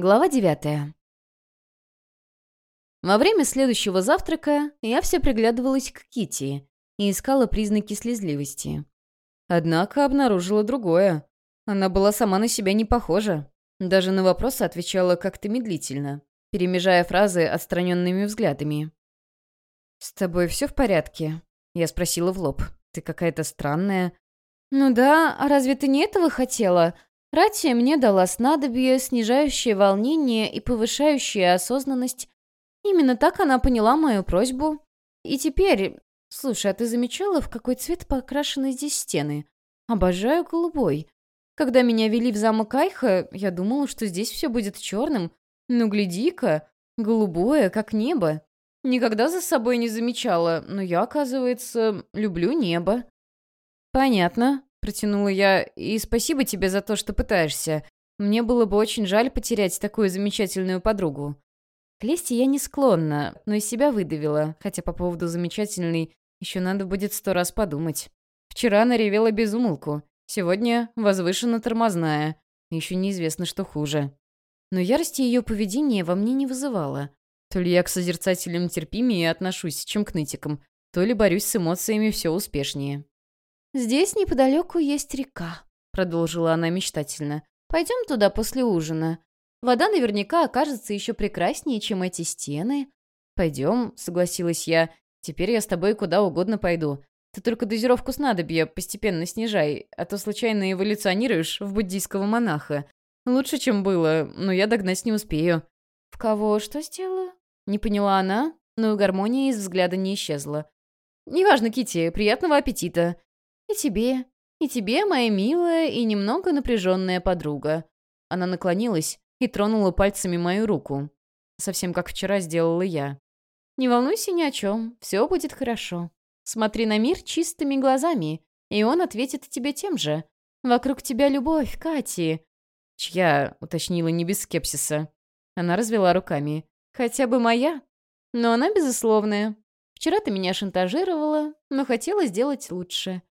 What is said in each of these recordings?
Глава девятая. Во время следующего завтрака я все приглядывалась к Кити и искала признаки слезливости. Однако обнаружила другое. Она была сама на себя не похожа. Даже на вопросы отвечала как-то медлительно, перемежая фразы отстраненными взглядами. «С тобой все в порядке?» Я спросила в лоб. «Ты какая-то странная». «Ну да, а разве ты не этого хотела?» Ратия мне дала снадобье, снижающее волнение и повышающее осознанность. Именно так она поняла мою просьбу. И теперь... Слушай, а ты замечала, в какой цвет покрашены здесь стены? Обожаю голубой. Когда меня вели в замок Айха, я думала, что здесь все будет черным. Ну, гляди-ка, голубое, как небо. Никогда за собой не замечала, но я, оказывается, люблю небо. Понятно. Протянула я, и спасибо тебе за то, что пытаешься. Мне было бы очень жаль потерять такую замечательную подругу. К лести я не склонна, но из себя выдавила, хотя по поводу замечательной еще надо будет сто раз подумать. Вчера она ревела без умолку, сегодня возвышенно тормозная, еще неизвестно, что хуже. Но ярости ее поведения во мне не вызывала. То ли я к созерцателям терпимее отношусь, чем к нытикам, то ли борюсь с эмоциями все успешнее. «Здесь неподалеку есть река», — продолжила она мечтательно. «Пойдем туда после ужина. Вода наверняка окажется еще прекраснее, чем эти стены». «Пойдем», — согласилась я. «Теперь я с тобой куда угодно пойду. Ты только дозировку снадобья постепенно снижай, а то случайно эволюционируешь в буддийского монаха. Лучше, чем было, но я догнать не успею». «В кого что сделаю?» Не поняла она, но гармония из взгляда не исчезла. «Неважно, Кити, приятного аппетита!» «И тебе, и тебе, моя милая и немного напряженная подруга». Она наклонилась и тронула пальцами мою руку. Совсем как вчера сделала я. «Не волнуйся ни о чем, все будет хорошо. Смотри на мир чистыми глазами, и он ответит тебе тем же. Вокруг тебя любовь, Кати». «Чья?» — уточнила не без скепсиса. Она развела руками. «Хотя бы моя. Но она безусловная. Вчера ты меня шантажировала, но хотела сделать лучше.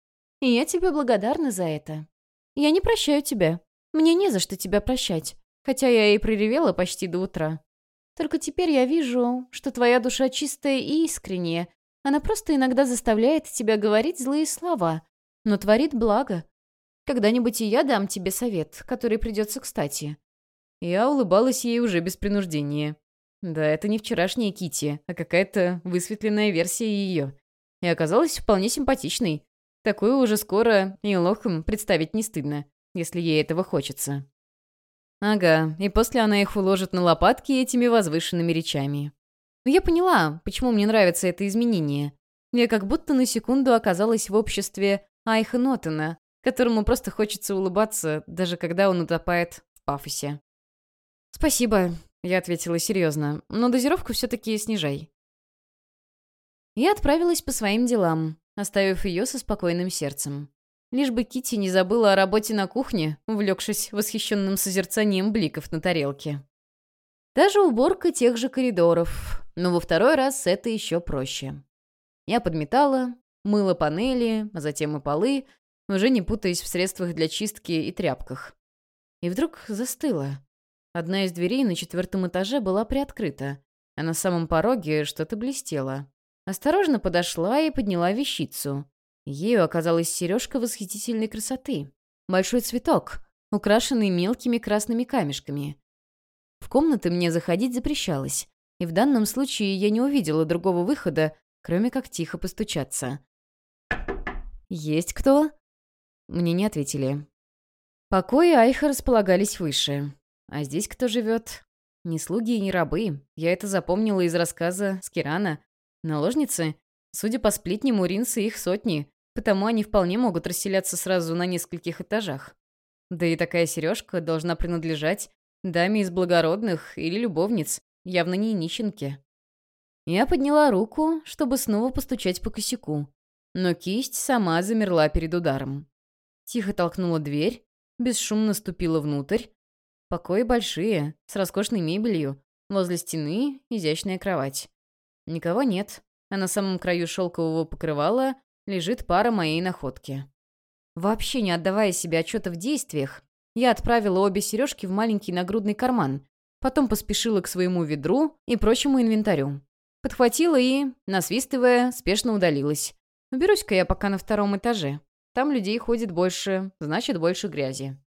И я тебе благодарна за это. Я не прощаю тебя. Мне не за что тебя прощать, хотя я и проревела почти до утра. Только теперь я вижу, что твоя душа чистая и искренняя. Она просто иногда заставляет тебя говорить злые слова, но творит благо. Когда-нибудь и я дам тебе совет, который придется кстати». Я улыбалась ей уже без принуждения. Да, это не вчерашняя Кити, а какая-то высветленная версия ее. И оказалась вполне симпатичной. Такую уже скоро и лохом представить не стыдно, если ей этого хочется. Ага, и после она их уложит на лопатки этими возвышенными речами. Но я поняла, почему мне нравится это изменение. Я как будто на секунду оказалась в обществе Айха Нотена, которому просто хочется улыбаться, даже когда он утопает в пафосе. «Спасибо», — я ответила серьезно, «но дозировку все-таки снижай». Я отправилась по своим делам, оставив ее со спокойным сердцем. Лишь бы Кити не забыла о работе на кухне, увлекшись восхищенным созерцанием бликов на тарелке. Даже уборка тех же коридоров, но во второй раз это еще проще. Я подметала, мыла панели, а затем и полы, уже не путаясь в средствах для чистки и тряпках. И вдруг застыла. Одна из дверей на четвертом этаже была приоткрыта, а на самом пороге что-то блестело. Осторожно подошла и подняла вещицу. Ею оказалась сережка восхитительной красоты. Большой цветок, украшенный мелкими красными камешками. В комнаты мне заходить запрещалось, и в данном случае я не увидела другого выхода, кроме как тихо постучаться. «Есть кто?» Мне не ответили. Покои Айха располагались выше. А здесь кто живет? Ни слуги ни рабы. Я это запомнила из рассказа Скирана. Наложницы? Судя по сплетням, у Ринса их сотни, потому они вполне могут расселяться сразу на нескольких этажах. Да и такая сережка должна принадлежать даме из благородных или любовниц, явно не нищенке. Я подняла руку, чтобы снова постучать по косяку, но кисть сама замерла перед ударом. Тихо толкнула дверь, бесшумно ступила внутрь. Покои большие, с роскошной мебелью, возле стены изящная кровать. Никого нет, а на самом краю шелкового покрывала лежит пара моей находки. Вообще не отдавая себе отчета в действиях, я отправила обе сережки в маленький нагрудный карман, потом поспешила к своему ведру и прочему инвентарю. Подхватила и, насвистывая, спешно удалилась. Уберусь-ка я пока на втором этаже. Там людей ходит больше, значит, больше грязи.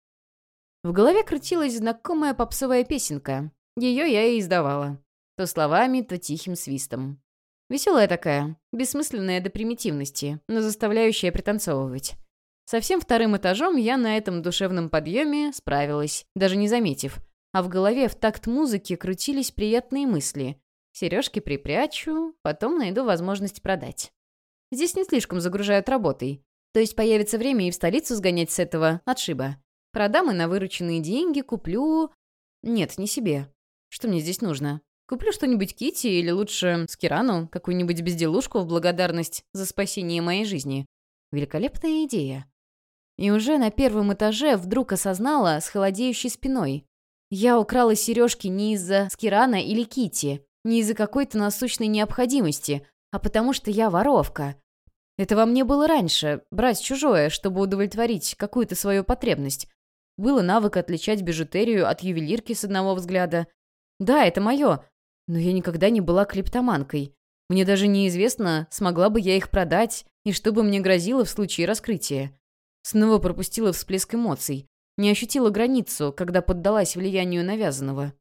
В голове крутилась знакомая попсовая песенка. Ее я и издавала. То словами, то тихим свистом. Веселая такая, бессмысленная до примитивности, но заставляющая пританцовывать. Со всем вторым этажом я на этом душевном подъеме справилась, даже не заметив. А в голове в такт музыки крутились приятные мысли. Сережки припрячу, потом найду возможность продать. Здесь не слишком загружают работой. То есть появится время и в столицу сгонять с этого отшиба. Продам и на вырученные деньги куплю... Нет, не себе. Что мне здесь нужно? Куплю что-нибудь Кити или лучше Скирану, какую-нибудь безделушку в благодарность за спасение моей жизни. Великолепная идея. И уже на первом этаже вдруг осознала с холодеющей спиной. Я украла сережки не из-за Скирана или Кити, не из-за какой-то насущной необходимости, а потому что я воровка. Это во мне было раньше, брать чужое, чтобы удовлетворить какую-то свою потребность. Было навык отличать бижутерию от ювелирки с одного взгляда. Да, это мое, но я никогда не была клептоманкой. Мне даже неизвестно, смогла бы я их продать и что бы мне грозило в случае раскрытия. Снова пропустила всплеск эмоций. Не ощутила границу, когда поддалась влиянию навязанного.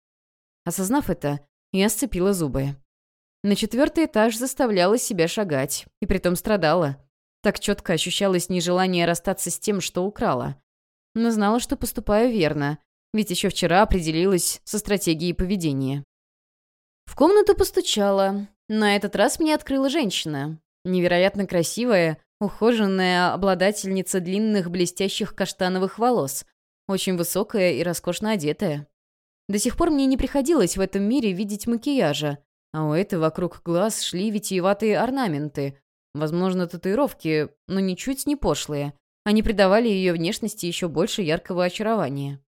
Осознав это, я сцепила зубы. На четвертый этаж заставляла себя шагать, и притом страдала. Так четко ощущалось нежелание расстаться с тем, что украла. Но знала, что поступаю верно, ведь еще вчера определилась со стратегией поведения. В комнату постучала. На этот раз мне открыла женщина. Невероятно красивая, ухоженная обладательница длинных блестящих каштановых волос. Очень высокая и роскошно одетая. До сих пор мне не приходилось в этом мире видеть макияжа, а у этой вокруг глаз шли витиеватые орнаменты. Возможно, татуировки, но ничуть не пошлые. Они придавали ее внешности еще больше яркого очарования.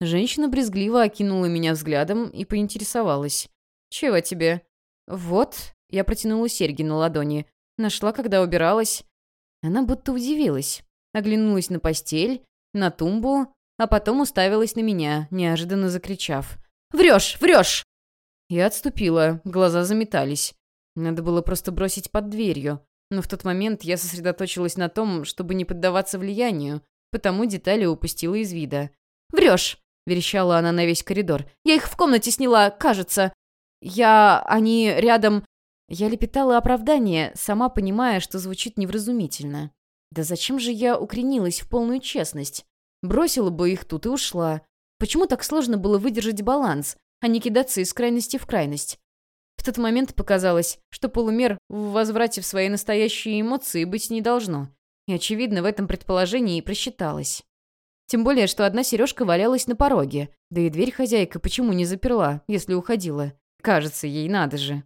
Женщина брезгливо окинула меня взглядом и поинтересовалась. «Чего тебе?» «Вот», — я протянула серьги на ладони. Нашла, когда убиралась. Она будто удивилась. Оглянулась на постель, на тумбу, а потом уставилась на меня, неожиданно закричав. «Врешь! Врешь!» Я отступила, глаза заметались. Надо было просто бросить под дверью. Но в тот момент я сосредоточилась на том, чтобы не поддаваться влиянию, потому детали упустила из вида. «Врешь!» — верещала она на весь коридор. «Я их в комнате сняла, кажется. Я... они рядом...» Я лепетала оправдание, сама понимая, что звучит невразумительно. «Да зачем же я укоренилась в полную честность? Бросила бы их тут и ушла. Почему так сложно было выдержать баланс, а не кидаться из крайности в крайность?» В тот момент показалось, что полумер в возврате в свои настоящие эмоции быть не должно. И, очевидно, в этом предположении и просчиталась. Тем более, что одна сережка валялась на пороге, да и дверь хозяйка почему не заперла, если уходила. Кажется, ей надо же.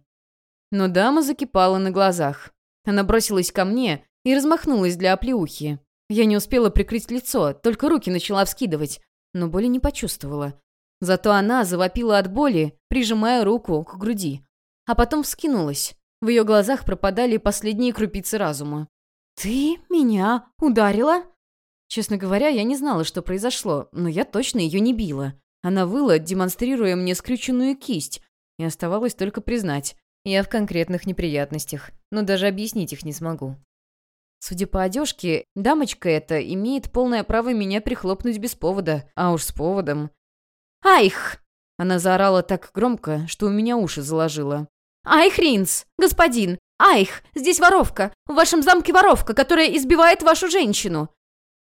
Но дама закипала на глазах. Она бросилась ко мне и размахнулась для оплеухи. Я не успела прикрыть лицо, только руки начала вскидывать, но боли не почувствовала. Зато она завопила от боли, прижимая руку к груди. А потом вскинулась. В ее глазах пропадали последние крупицы разума. «Ты меня ударила?» Честно говоря, я не знала, что произошло, но я точно ее не била. Она выла, демонстрируя мне скрюченную кисть, и оставалось только признать, я в конкретных неприятностях, но даже объяснить их не смогу. Судя по одежке, дамочка эта имеет полное право меня прихлопнуть без повода, а уж с поводом. «Айх!» Она заорала так громко, что у меня уши заложило. «Айх, Ринс! Господин! Айх! Здесь воровка! В вашем замке воровка, которая избивает вашу женщину!»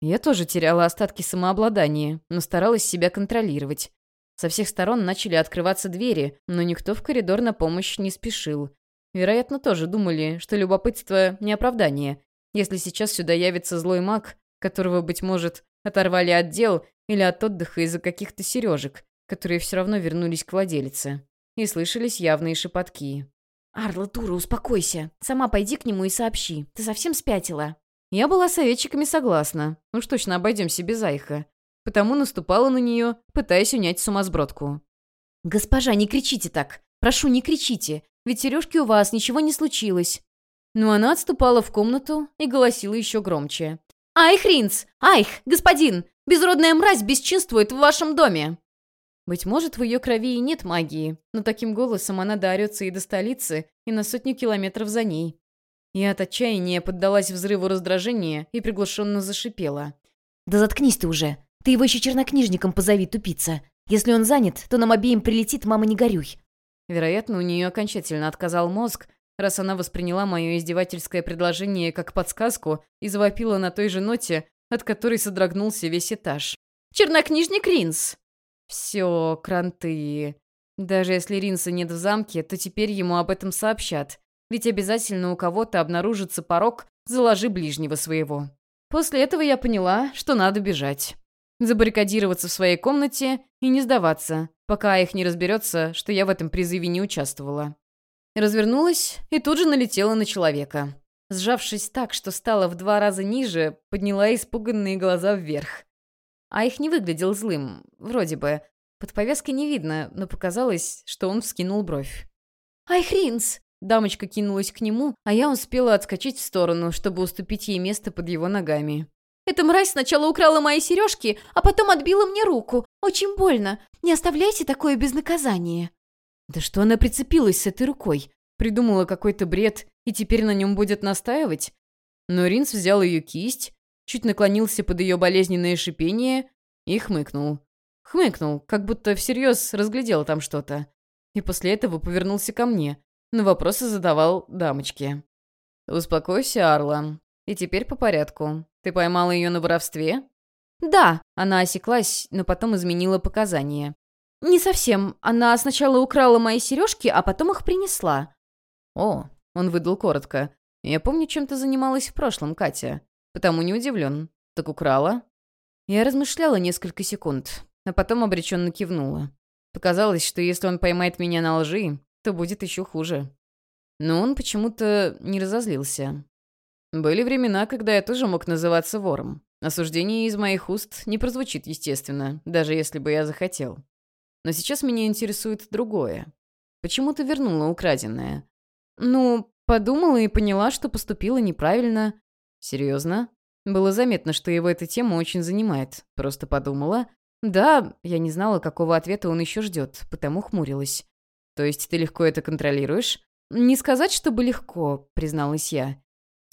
Я тоже теряла остатки самообладания, но старалась себя контролировать. Со всех сторон начали открываться двери, но никто в коридор на помощь не спешил. Вероятно, тоже думали, что любопытство — не оправдание. Если сейчас сюда явится злой маг, которого, быть может, оторвали от дел или от отдыха из-за каких-то сережек, которые все равно вернулись к владелице. И слышались явные шепотки. «Арла, дура, успокойся. Сама пойди к нему и сообщи. Ты совсем спятила?» Я была советчиками согласна. Уж точно обойдемся без Айха потому наступала на нее, пытаясь унять сумасбродку. «Госпожа, не кричите так! Прошу, не кричите! Ведь сережки у вас, ничего не случилось!» Но она отступала в комнату и голосила еще громче. «Айх, Ринц! Айх, господин! Безродная мразь бесчинствует в вашем доме!» Быть может, в ее крови и нет магии, но таким голосом она доорется и до столицы, и на сотню километров за ней. Я от отчаяния поддалась взрыву раздражения и приглушенно зашипела. «Да заткнись ты уже! Ты его еще чернокнижником позови, тупица! Если он занят, то нам обеим прилетит, мама, не горюй!» Вероятно, у нее окончательно отказал мозг, раз она восприняла мое издевательское предложение как подсказку и завопила на той же ноте, от которой содрогнулся весь этаж. «Чернокнижник Ринс!» «Все, кранты. Даже если Ринса нет в замке, то теперь ему об этом сообщат. Ведь обязательно у кого-то обнаружится порог «заложи ближнего своего». После этого я поняла, что надо бежать. Забаррикадироваться в своей комнате и не сдаваться, пока их не разберется, что я в этом призыве не участвовала. Развернулась и тут же налетела на человека. Сжавшись так, что стала в два раза ниже, подняла испуганные глаза вверх. А их не выглядел злым, вроде бы. Под повязкой не видно, но показалось, что он вскинул бровь. «Ай, Хринс!» Дамочка кинулась к нему, а я успела отскочить в сторону, чтобы уступить ей место под его ногами. «Эта мразь сначала украла мои сережки, а потом отбила мне руку. Очень больно. Не оставляйте такое без наказания». Да что она прицепилась с этой рукой? Придумала какой-то бред и теперь на нем будет настаивать? Но Ринс взял ее кисть, чуть наклонился под ее болезненное шипение и хмыкнул. Хмыкнул, как будто всерьез разглядел там что-то. И после этого повернулся ко мне, но вопросы задавал дамочке. «Успокойся, Арла. И теперь по порядку. Ты поймала ее на воровстве?» «Да», — она осеклась, но потом изменила показания. «Не совсем. Она сначала украла мои сережки, а потом их принесла». «О», — он выдал коротко. «Я помню, чем ты занималась в прошлом, Катя. Потому не удивлен. Так украла?» Я размышляла несколько секунд, а потом обреченно кивнула. Показалось, что если он поймает меня на лжи, то будет еще хуже. Но он почему-то не разозлился. Были времена, когда я тоже мог называться вором. Осуждение из моих уст не прозвучит естественно, даже если бы я захотел. Но сейчас меня интересует другое. Почему ты вернула украденное? Ну, подумала и поняла, что поступила неправильно. Серьезно? Было заметно, что его эта тема очень занимает. Просто подумала. Да, я не знала, какого ответа он еще ждет, потому хмурилась. То есть ты легко это контролируешь? Не сказать, чтобы легко, призналась я.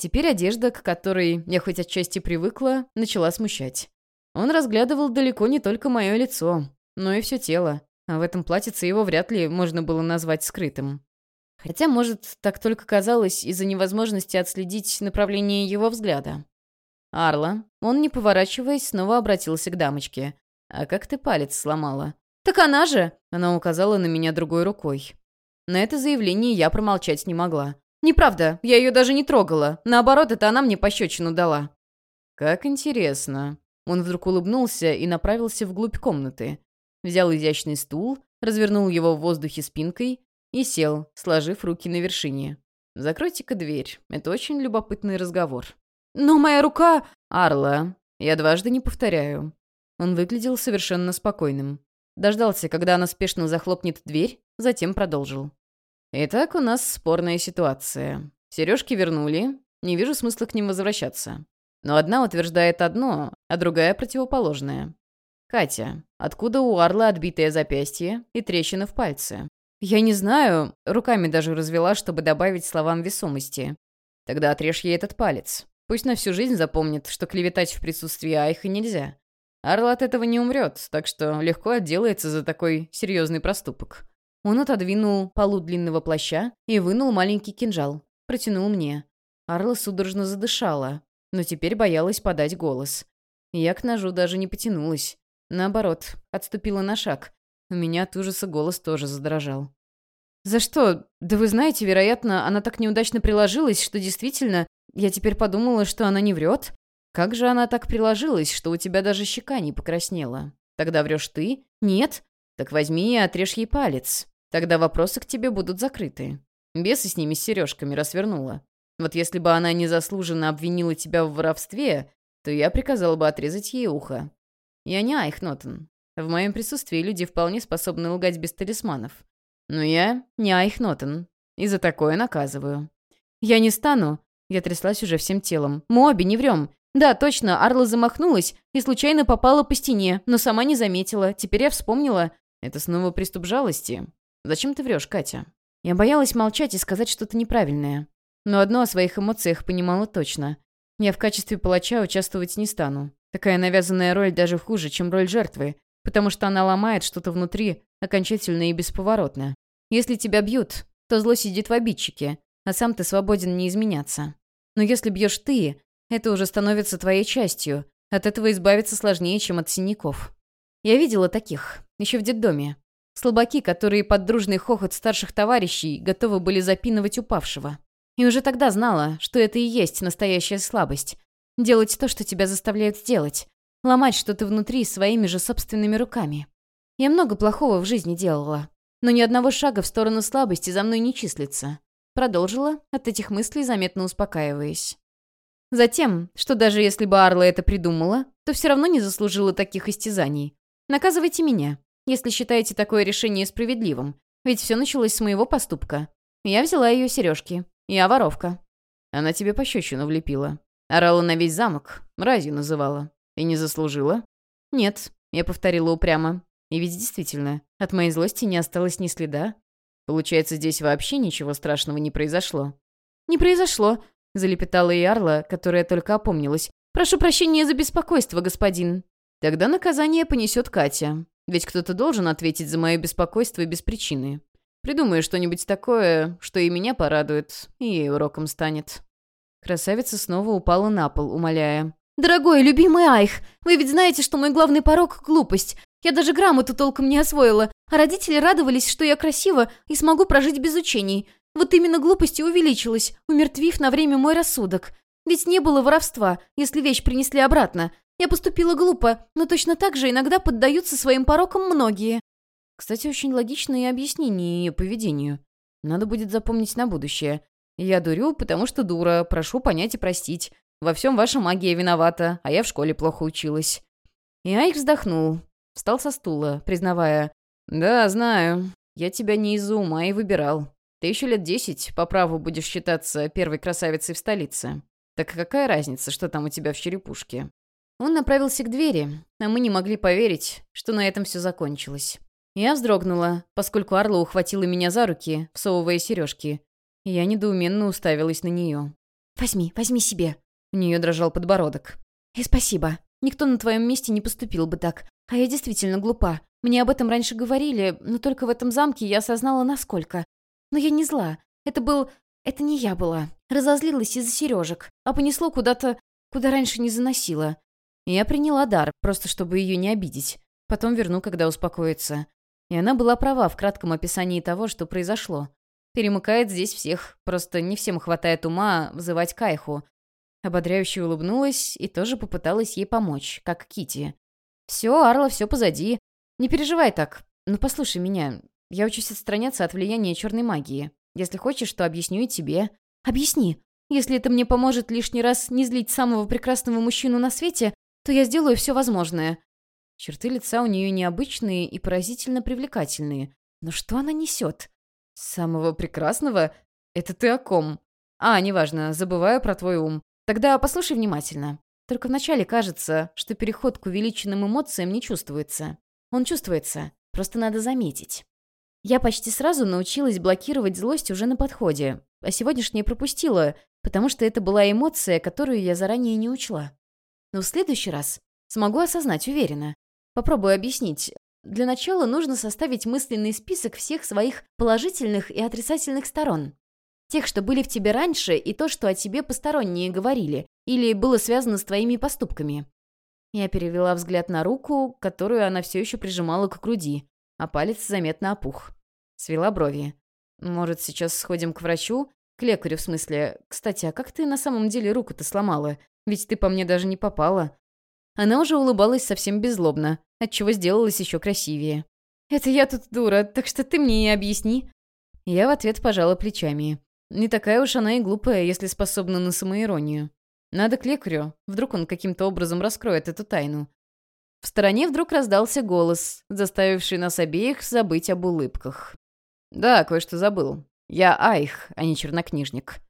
Теперь одежда, к которой я хоть отчасти привыкла, начала смущать. Он разглядывал далеко не только мое лицо но и все тело. А в этом платьице его вряд ли можно было назвать скрытым. Хотя, может, так только казалось из-за невозможности отследить направление его взгляда. «Арла», он, не поворачиваясь, снова обратился к дамочке. «А как ты палец сломала?» «Так она же!» Она указала на меня другой рукой. На это заявление я промолчать не могла. «Неправда, я ее даже не трогала. Наоборот, это она мне пощечину дала». «Как интересно». Он вдруг улыбнулся и направился вглубь комнаты взял изящный стул, развернул его в воздухе спинкой и сел, сложив руки на вершине. «Закройте-ка дверь. Это очень любопытный разговор». «Но моя рука...» «Арла, я дважды не повторяю». Он выглядел совершенно спокойным. Дождался, когда она спешно захлопнет дверь, затем продолжил. «Итак, у нас спорная ситуация. Сережки вернули, не вижу смысла к ним возвращаться. Но одна утверждает одно, а другая противоположное. «Катя, откуда у Арла отбитое запястье и трещина в пальце?» «Я не знаю», руками даже развела, чтобы добавить словам весомости. «Тогда отрежь ей этот палец. Пусть на всю жизнь запомнит, что клеветать в присутствии Айха нельзя. Арла от этого не умрет, так что легко отделается за такой серьезный проступок». Он отодвинул полу длинного плаща и вынул маленький кинжал. Протянул мне. Арла судорожно задышала, но теперь боялась подать голос. Я к ножу даже не потянулась. Наоборот, отступила на шаг. У меня от ужаса голос тоже задрожал. «За что? Да вы знаете, вероятно, она так неудачно приложилась, что действительно, я теперь подумала, что она не врет. Как же она так приложилась, что у тебя даже щека не покраснела? Тогда врешь ты? Нет? Так возьми и отрежь ей палец. Тогда вопросы к тебе будут закрыты. Бесы с ними с сережками расвернула. Вот если бы она незаслуженно обвинила тебя в воровстве, то я приказала бы отрезать ей ухо. Я не Айхнотен. В моем присутствии люди вполне способны лгать без талисманов. Но я не Айхнотен. И за такое наказываю. Я не стану. Я тряслась уже всем телом. Мы не врем. Да, точно, Арла замахнулась и случайно попала по стене, но сама не заметила. Теперь я вспомнила. Это снова приступ жалости? Зачем ты врешь, Катя? Я боялась молчать и сказать что-то неправильное. Но одно о своих эмоциях понимала точно. Я в качестве палача участвовать не стану. Такая навязанная роль даже хуже, чем роль жертвы, потому что она ломает что-то внутри окончательно и бесповоротно. Если тебя бьют, то зло сидит в обидчике, а сам ты свободен не изменяться. Но если бьешь ты, это уже становится твоей частью. От этого избавиться сложнее, чем от синяков. Я видела таких, еще в детдоме. Слабаки, которые под дружный хохот старших товарищей готовы были запинывать упавшего. И уже тогда знала, что это и есть настоящая слабость. Делать то, что тебя заставляют сделать. Ломать что-то внутри своими же собственными руками. Я много плохого в жизни делала. Но ни одного шага в сторону слабости за мной не числится. Продолжила, от этих мыслей заметно успокаиваясь. Затем, что даже если бы Арла это придумала, то все равно не заслужила таких истязаний. Наказывайте меня, если считаете такое решение справедливым. Ведь все началось с моего поступка. Я взяла ее сережки, я воровка. Она тебе пощечину влепила. Орала на весь замок, мразью называла. И не заслужила? Нет, я повторила упрямо. И ведь действительно, от моей злости не осталось ни следа. Получается, здесь вообще ничего страшного не произошло. «Не произошло», — залепетала и Арла, которая только опомнилась. «Прошу прощения за беспокойство, господин». «Тогда наказание понесет Катя. Ведь кто-то должен ответить за мое беспокойство без причины. Придумаю что-нибудь такое, что и меня порадует, и ей уроком станет». Красавица снова упала на пол, умоляя. «Дорогой, любимый Айх, вы ведь знаете, что мой главный порог — глупость. Я даже грамоту толком не освоила, а родители радовались, что я красива и смогу прожить без учений. Вот именно глупость и увеличилась, умертвив на время мой рассудок. Ведь не было воровства, если вещь принесли обратно. Я поступила глупо, но точно так же иногда поддаются своим порокам многие. Кстати, очень логичное объяснение ее поведению. Надо будет запомнить на будущее. Я дурю, потому что дура, прошу понять и простить. Во всем ваша магия виновата, а я в школе плохо училась». И Айк вздохнул, встал со стула, признавая. «Да, знаю. Я тебя не из-за ума и выбирал. Ты еще лет десять по праву будешь считаться первой красавицей в столице. Так какая разница, что там у тебя в черепушке?» Он направился к двери, а мы не могли поверить, что на этом все закончилось. Я вздрогнула, поскольку Арла ухватила меня за руки, всовывая сережки. Я недоуменно уставилась на нее. «Возьми, возьми себе». У нее дрожал подбородок. «И спасибо. Никто на твоем месте не поступил бы так. А я действительно глупа. Мне об этом раньше говорили, но только в этом замке я осознала, насколько. Но я не зла. Это был... Это не я была. Разозлилась из-за сережек, а понесло куда-то, куда раньше не заносила. Я приняла дар, просто чтобы ее не обидеть. Потом верну, когда успокоится. И она была права в кратком описании того, что произошло. Перемыкает здесь всех, просто не всем хватает ума вызывать Кайху. Ободряюще улыбнулась и тоже попыталась ей помочь, как Кити. «Все, Арла, все позади. Не переживай так. Ну послушай меня. Я учусь отстраняться от влияния черной магии. Если хочешь, то объясню и тебе. Объясни. Если это мне поможет лишний раз не злить самого прекрасного мужчину на свете, то я сделаю все возможное. Черты лица у нее необычные и поразительно привлекательные. Но что она несет? Самого прекрасного? Это ты о ком? А, неважно, забываю про твой ум. Тогда послушай внимательно. Только вначале кажется, что переход к увеличенным эмоциям не чувствуется. Он чувствуется, просто надо заметить. Я почти сразу научилась блокировать злость уже на подходе, а сегодняшнее пропустила, потому что это была эмоция, которую я заранее не учла. Но в следующий раз смогу осознать уверенно. Попробую объяснить. Для начала нужно составить мысленный список всех своих положительных и отрицательных сторон. Тех, что были в тебе раньше, и то, что о тебе посторонние говорили, или было связано с твоими поступками. Я перевела взгляд на руку, которую она все еще прижимала к груди, а палец заметно опух. Свела брови. «Может, сейчас сходим к врачу? К лекарю, в смысле. Кстати, а как ты на самом деле руку-то сломала? Ведь ты по мне даже не попала. Она уже улыбалась совсем беззлобно, отчего сделалась еще красивее. «Это я тут дура, так что ты мне и объясни». Я в ответ пожала плечами. Не такая уж она и глупая, если способна на самоиронию. Надо к лекарю, вдруг он каким-то образом раскроет эту тайну. В стороне вдруг раздался голос, заставивший нас обеих забыть об улыбках. «Да, кое-что забыл. Я Айх, а не чернокнижник».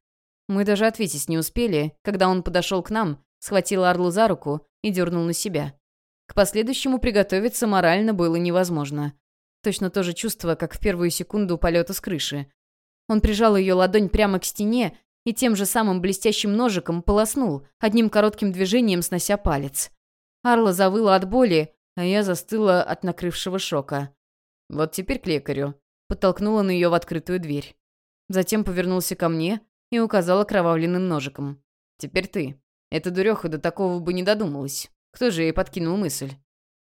Мы даже ответить не успели, когда он подошел к нам, схватил Арлу за руку и дернул на себя. К последующему приготовиться морально было невозможно. Точно то же чувство, как в первую секунду полета с крыши. Он прижал ее ладонь прямо к стене и тем же самым блестящим ножиком полоснул, одним коротким движением снося палец. Арла завыла от боли, а я застыла от накрывшего шока. «Вот теперь к лекарю», — подтолкнула на нее в открытую дверь. Затем повернулся ко мне и указал окровавленным ножиком. «Теперь ты. Эта дуреха до такого бы не додумалась. Кто же ей подкинул мысль?»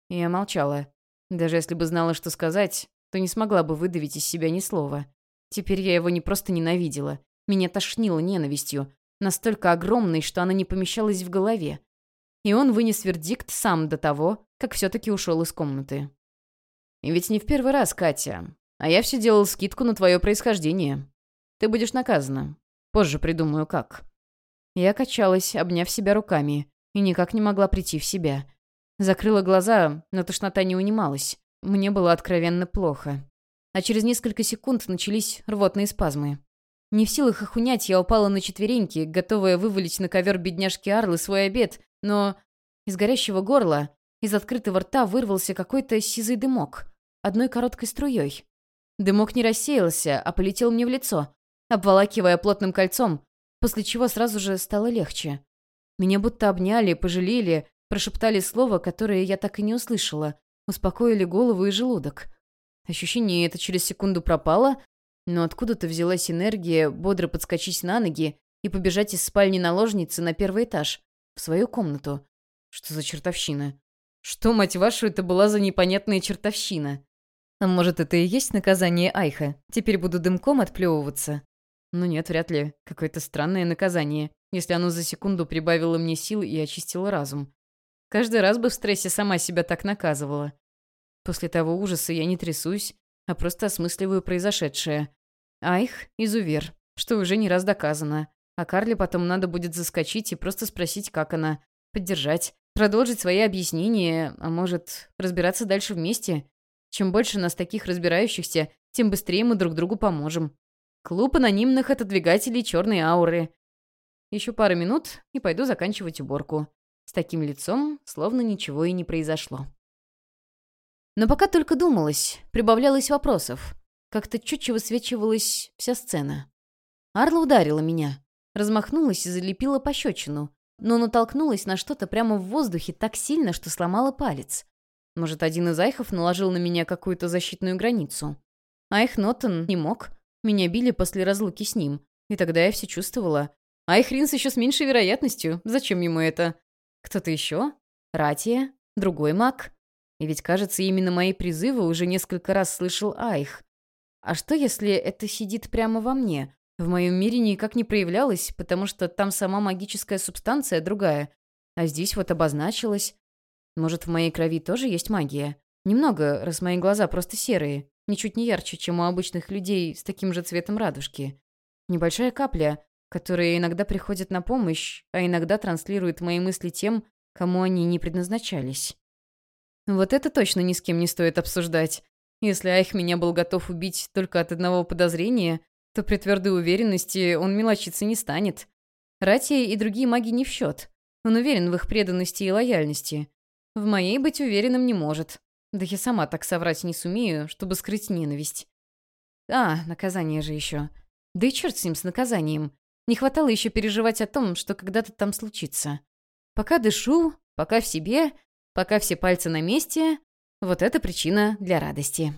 Я молчала. Даже если бы знала, что сказать, то не смогла бы выдавить из себя ни слова. Теперь я его не просто ненавидела. Меня тошнило ненавистью, настолько огромной, что она не помещалась в голове. И он вынес вердикт сам до того, как все-таки ушел из комнаты. «И ведь не в первый раз, Катя. А я все делал скидку на твое происхождение. Ты будешь наказана. Позже придумаю, как». Я качалась, обняв себя руками, и никак не могла прийти в себя. Закрыла глаза, но тошнота не унималась. Мне было откровенно плохо. А через несколько секунд начались рвотные спазмы. Не в силах их унять, я упала на четвереньки, готовая вывалить на ковер бедняжки Арлы свой обед, но из горящего горла, из открытого рта вырвался какой-то сизый дымок, одной короткой струей. Дымок не рассеялся, а полетел мне в лицо, обволакивая плотным кольцом, после чего сразу же стало легче. Меня будто обняли, пожалели, прошептали слово, которое я так и не услышала, успокоили голову и желудок. Ощущение это через секунду пропало, но откуда-то взялась энергия бодро подскочить на ноги и побежать из спальни наложницы на первый этаж, в свою комнату. Что за чертовщина? Что, мать вашу, это была за непонятная чертовщина? А может, это и есть наказание Айха? Теперь буду дымком отплевываться? Ну нет, вряд ли. Какое-то странное наказание, если оно за секунду прибавило мне сил и очистило разум. Каждый раз бы в стрессе сама себя так наказывала. После того ужаса я не трясусь, а просто осмысливаю произошедшее. Айх — изувер, что уже не раз доказано. А Карле потом надо будет заскочить и просто спросить, как она. Поддержать. Продолжить свои объяснения, а может, разбираться дальше вместе. Чем больше нас таких разбирающихся, тем быстрее мы друг другу поможем. Клуб анонимных отодвигателей черной ауры. Еще пару минут и пойду заканчивать уборку. С таким лицом, словно ничего и не произошло. Но пока только думалось, прибавлялось вопросов. Как-то чутьче высвечивалась вся сцена. Арла ударила меня. Размахнулась и залепила пощечину, но натолкнулась на что-то прямо в воздухе так сильно, что сломала палец. Может, один из айхов наложил на меня какую-то защитную границу. Айх Нотон не мог. Меня били после разлуки с ним. И тогда я все чувствовала. Айх Ринс еще с меньшей вероятностью. Зачем ему это? Кто-то еще? Ратия? Другой маг? И ведь, кажется, именно мои призывы уже несколько раз слышал Айх. А что, если это сидит прямо во мне? В моем мире никак не проявлялось, потому что там сама магическая субстанция другая. А здесь вот обозначилась. Может, в моей крови тоже есть магия? Немного, раз мои глаза просто серые. Ничуть не ярче, чем у обычных людей с таким же цветом радужки. Небольшая капля, которая иногда приходит на помощь, а иногда транслирует мои мысли тем, кому они не предназначались. Вот это точно ни с кем не стоит обсуждать. Если Айх меня был готов убить только от одного подозрения, то при твердой уверенности он мелочиться не станет. Ратия и другие маги не в счет. Он уверен в их преданности и лояльности. В моей быть уверенным не может. Да я сама так соврать не сумею, чтобы скрыть ненависть. А, наказание же еще. Да и черт с ним, с наказанием. Не хватало еще переживать о том, что когда-то там случится. Пока дышу, пока в себе, пока все пальцы на месте, вот это причина для радости.